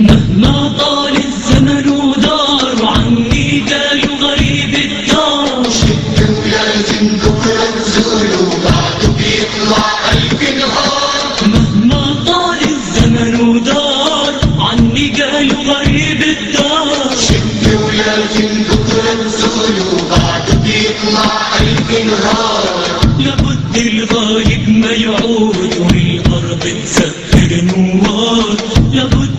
مهما لابد الغايب ما يعود والأرض تسخر نوار لابد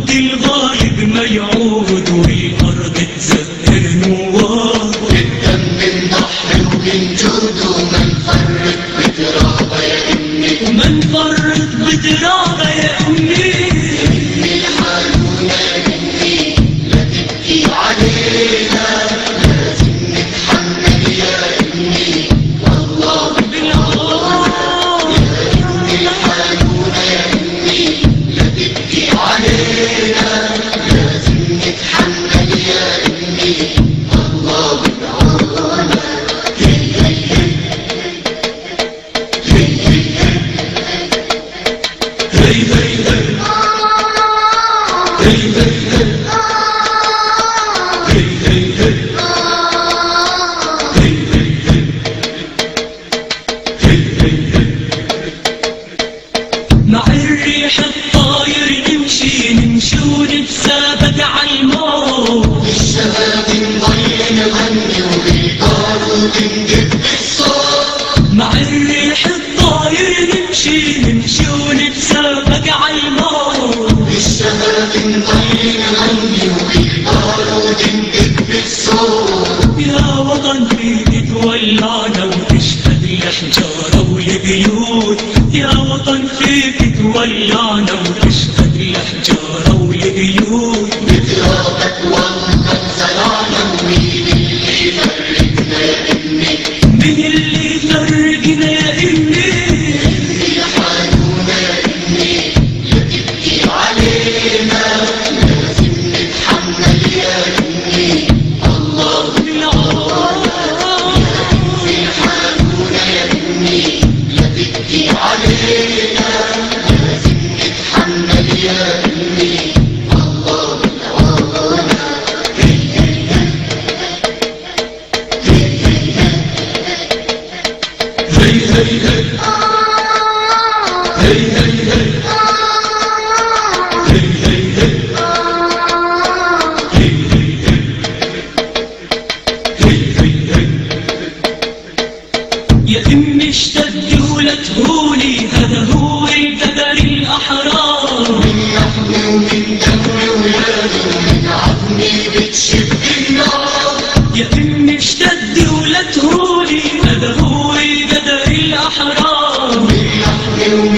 وطلعنا وتشهد لحجارة ولقيود بغيابك وانتك زرعنا ومين اللي فرقنا امي مين اللي فرقنا امي؟ اللي حالونا إنك يا تبكي علينا لازم نتحمل يا امي الله تبكي علينا Take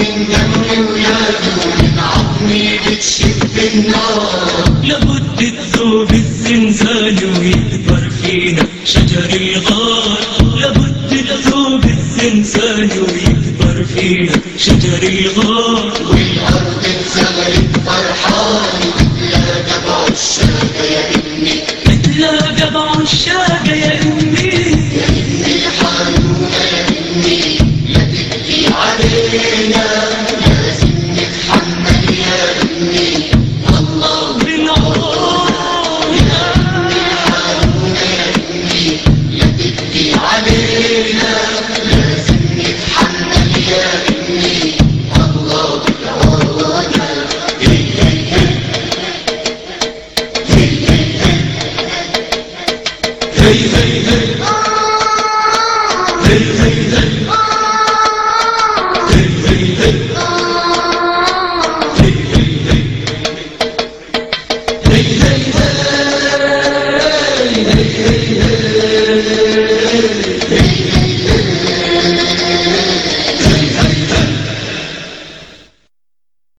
من دمي وياك عظمي بتشب النار. لابد تذوب الزنزان ويكبر فينا شجر الغار لابد تذوب الزنزان ويكبر فينا شجر الغار والأرض اتزغلت فرحان.